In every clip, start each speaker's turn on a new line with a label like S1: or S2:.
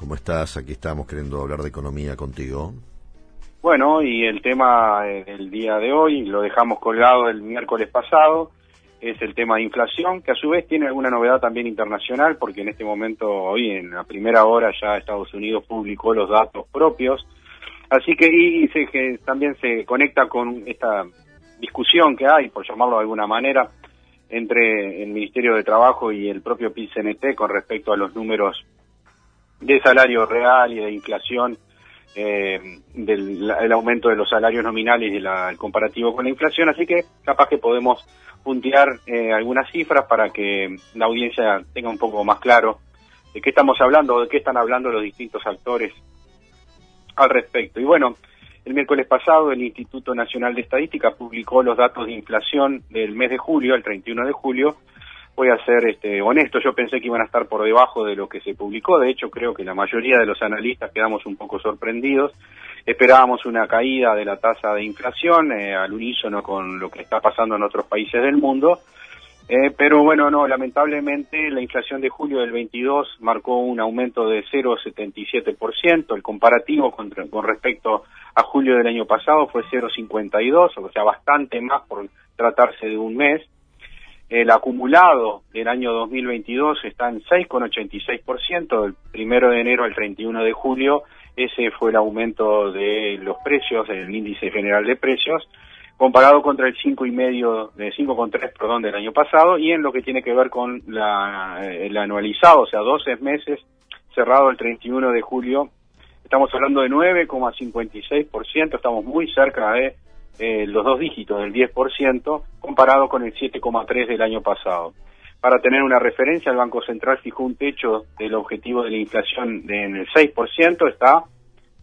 S1: ¿Cómo estás? Aquí estamos queriendo hablar de economía contigo.
S2: Bueno, y el tema del día de hoy, lo dejamos colgado el miércoles pasado, es el tema de inflación, que a su vez tiene alguna novedad también internacional, porque en este momento, hoy en la primera hora ya Estados Unidos publicó los datos propios, así que y, que también se conecta con esta discusión que hay, por llamarlo de alguna manera, entre el Ministerio de Trabajo y el propio PICNT con respecto a los números de salario real y de inflación, eh, del el aumento de los salarios nominales y el comparativo con la inflación, así que capaz que podemos puntear eh, algunas cifras para que la audiencia tenga un poco más claro de qué estamos hablando de qué están hablando los distintos actores al respecto. Y bueno, el miércoles pasado el Instituto Nacional de Estadística publicó los datos de inflación del mes de julio, el 31 de julio, voy a ser este, honesto, yo pensé que iban a estar por debajo de lo que se publicó, de hecho creo que la mayoría de los analistas quedamos un poco sorprendidos, esperábamos una caída de la tasa de inflación eh, al unísono con lo que está pasando en otros países del mundo, eh, pero bueno, no, lamentablemente la inflación de julio del 22 marcó un aumento de 0,77%, el comparativo con, con respecto a julio del año pasado fue 0,52, o sea, bastante más por tratarse de un mes. El acumulado del año 2022 está en 6,86%, del primero de enero al 31 de julio, ese fue el aumento de los precios, el índice general de precios, comparado contra el 5,5, de 5,3, perdón, del año pasado, y en lo que tiene que ver con la, el anualizado, o sea, 12 meses cerrado el 31 de julio, estamos hablando de 9,56%, estamos muy cerca de eh, los dos dígitos del 10% comparado con el 7,3% del año pasado. Para tener una referencia, el Banco Central fijó un techo del objetivo de la inflación en el 6%, está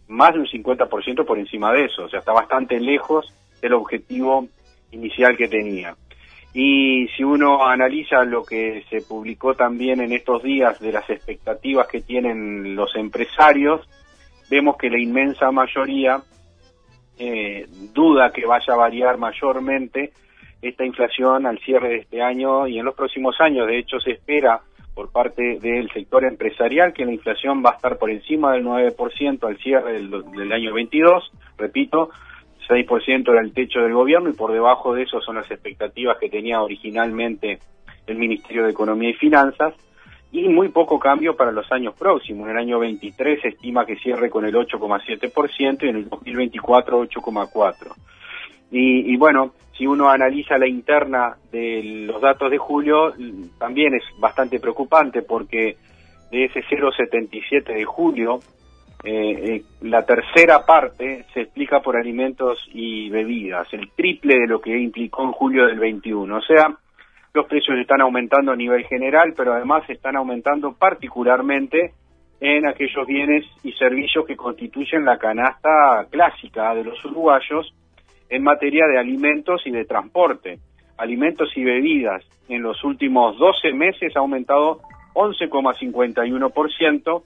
S2: más de un 50% por encima de eso, o sea, está bastante lejos del objetivo inicial que tenía. Y si uno analiza lo que se publicó también en estos días de las expectativas que tienen los empresarios, vemos que la inmensa mayoría eh, duda que vaya a variar mayormente esta inflación al cierre de este año y en los próximos años. De hecho, se espera por parte del sector empresarial que la inflación va a estar por encima del 9% al cierre del, año 22. Repito, 6% era el techo del gobierno y por debajo de eso son las expectativas que tenía originalmente el Ministerio de Economía y Finanzas y muy poco cambio para los años próximos. En el año 23 se estima que cierre con el 8,7% y en el 2024 8,4%. Y, y bueno, si uno analiza la interna de los datos de julio, también es bastante preocupante porque de ese 0,77 de julio, eh, eh, la tercera parte se explica por alimentos y bebidas, el triple de lo que implicó en julio del 21. O sea, los precios están aumentando a nivel general, pero además están aumentando particularmente en aquellos bienes y servicios que constituyen la canasta clásica de los uruguayos en materia de alimentos y de transporte. Alimentos y bebidas en los últimos 12 meses ha aumentado 11,51%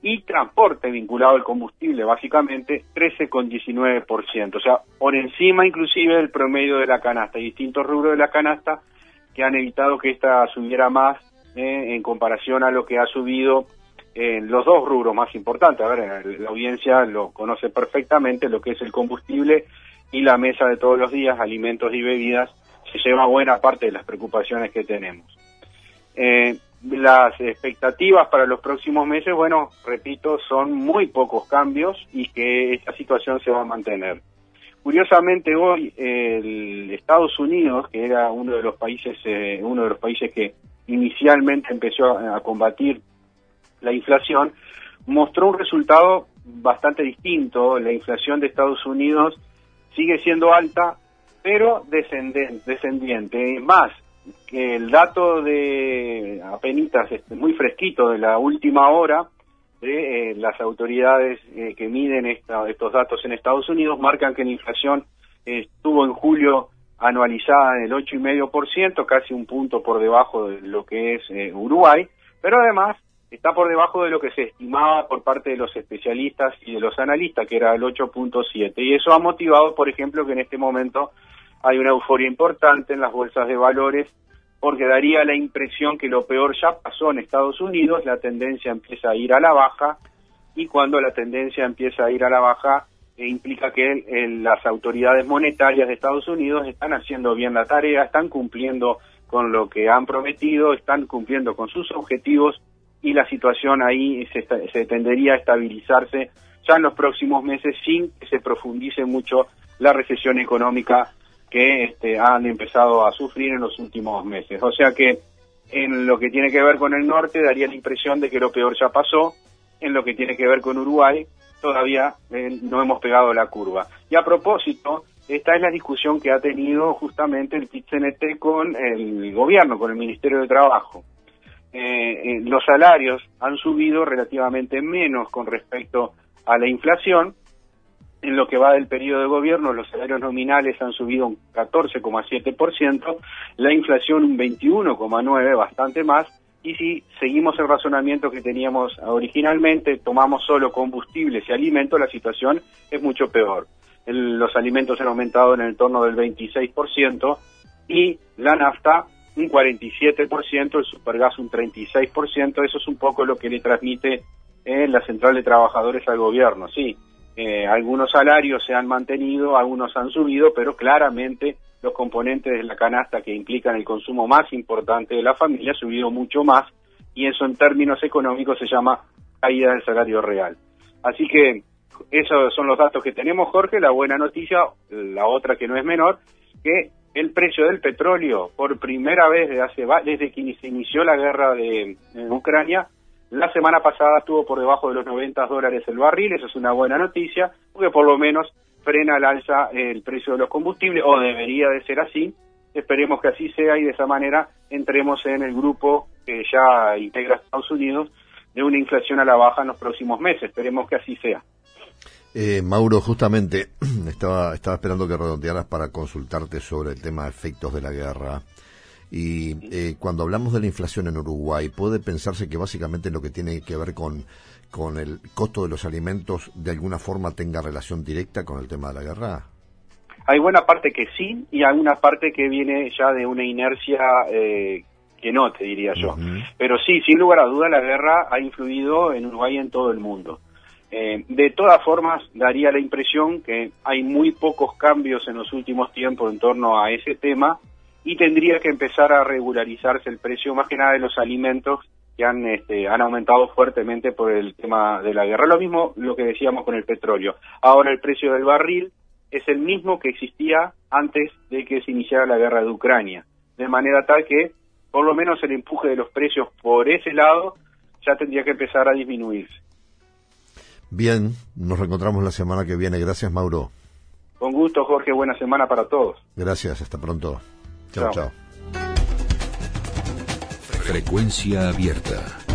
S2: y transporte vinculado al combustible básicamente 13,19%, o sea, por encima inclusive del promedio de la canasta, distintos rubros de la canasta que han evitado que esta subiera más eh, en comparación a lo que ha subido en los dos rubros más importantes. A ver, la audiencia lo conoce perfectamente, lo que es el combustible y la mesa de todos los días, alimentos y bebidas, se lleva buena parte de las preocupaciones que tenemos. Eh, las expectativas para los próximos meses, bueno, repito, son muy pocos cambios y que esta situación se va a mantener. Curiosamente hoy el Estados Unidos, que era uno de los países, eh, uno de los países que inicialmente empezó a, combatir la inflación, mostró un resultado bastante distinto. La inflación de Estados Unidos sigue siendo alta, pero descendente, descendiente. Más, que el dato de apenitas este, muy fresquito de la última hora de las autoridades que miden estos datos en Estados Unidos marcan que la inflación estuvo en julio anualizada en el 8,5%, casi un punto por debajo de lo que es Uruguay, pero además está por debajo de lo que se estimaba por parte de los especialistas y de los analistas, que era el 8.7. Y eso ha motivado, por ejemplo, que en este momento hay una euforia importante en las bolsas de valores, porque daría la impresión que lo peor ya pasó en Estados Unidos, la tendencia empieza a ir a la baja, y cuando la tendencia empieza a ir a la baja, eh, implica que las autoridades monetarias de Estados Unidos están haciendo bien la tarea, están cumpliendo con lo que han prometido, están cumpliendo con sus objetivos y la situación ahí se, se tendería a estabilizarse ya en los próximos meses sin que se profundice mucho la recesión económica que este, han empezado a sufrir en los últimos meses. O sea que en lo que tiene que ver con el norte daría la impresión de que lo peor ya pasó, en lo que tiene que ver con Uruguay todavía eh, no hemos pegado la curva. Y a propósito, esta es la discusión que ha tenido justamente el pit con el gobierno, con el Ministerio de Trabajo. Eh, eh, los salarios han subido relativamente menos con respecto a la inflación. En lo que va del periodo de gobierno, los salarios nominales han subido un 14,7%, la inflación un 21,9%, bastante más, y si seguimos el razonamiento que teníamos originalmente, tomamos solo combustibles y alimentos, la situación es mucho peor. los alimentos han aumentado en el torno del 26% y la nafta un 47%, el supergas un 36%, eso es un poco lo que le transmite eh, la central de trabajadores al gobierno, sí. Eh, algunos salarios se han mantenido, algunos han subido, pero claramente los componentes de la canasta que implican el consumo más importante de la familia han subido mucho más y eso en términos económicos se llama caída del salario real. Así que esos son los datos que tenemos, Jorge. La buena noticia, la otra que no es menor, que el precio del petróleo por primera vez desde, hace, desde que se inició la guerra de Ucrania. La semana pasada estuvo por debajo de los 90 dólares el barril, eso es una buena noticia, porque por lo menos frena al alza el precio de los combustibles, o debería de ser así. Esperemos que así sea y de esa manera entremos en el grupo que ya integra Estados Unidos de una inflación a la baja en los próximos meses. Esperemos que así sea.
S1: Eh, Mauro, justamente estaba, estaba esperando que redondearas para consultarte sobre el tema de efectos de la guerra. Y eh, cuando hablamos de la inflación en Uruguay, puede pensarse que básicamente lo que tiene que ver con, con el costo de los alimentos de alguna forma tenga relación directa con el tema de la guerra.
S2: Hay buena parte que sí y hay una parte que viene ya de una inercia eh, que no, te diría yo. Pero sí, sin lugar a duda, la guerra ha influido en Uruguay y en todo el mundo. Eh, de todas formas, daría la impresión que hay muy pocos cambios en los últimos tiempos en torno a ese tema y tendría que empezar a regularizarse el precio más que nada de los alimentos que han, este, han aumentado fuertemente por el tema de la guerra. Lo mismo lo que decíamos con el petróleo. Ahora el precio del barril es el mismo que existía antes de que se iniciara la guerra de Ucrania, de manera tal que por lo menos el empuje de los precios por ese lado ya tendría que empezar a disminuirse.
S1: Bien, nos reencontramos la semana que viene. Gracias, Mauro.
S2: Con gusto, Jorge. Buena semana para todos.
S1: Gracias, hasta pronto. Chao, chao.
S3: Frecuencia abierta.